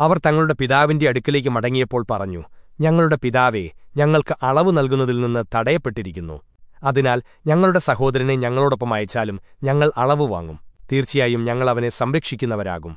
അവർ തങ്ങളുടെ പിതാവിന്റെ അടുക്കലേക്ക് മടങ്ങിയപ്പോൾ പറഞ്ഞു ഞങ്ങളുടെ പിതാവേ ഞങ്ങൾക്ക് അളവ് നൽകുന്നതിൽ നിന്ന് തടയപ്പെട്ടിരിക്കുന്നു. അതിനാൽ ഞങ്ങളുടെ സഹോദരനെ ഞങ്ങളോടൊപ്പം അയച്ചാലും ഞങ്ങൾ അളവ് വാങ്ങും. തീർച്ചയായും ഞങ്ങൾ അവനെ സംരക്ഷിക്കുന്നവരാകും.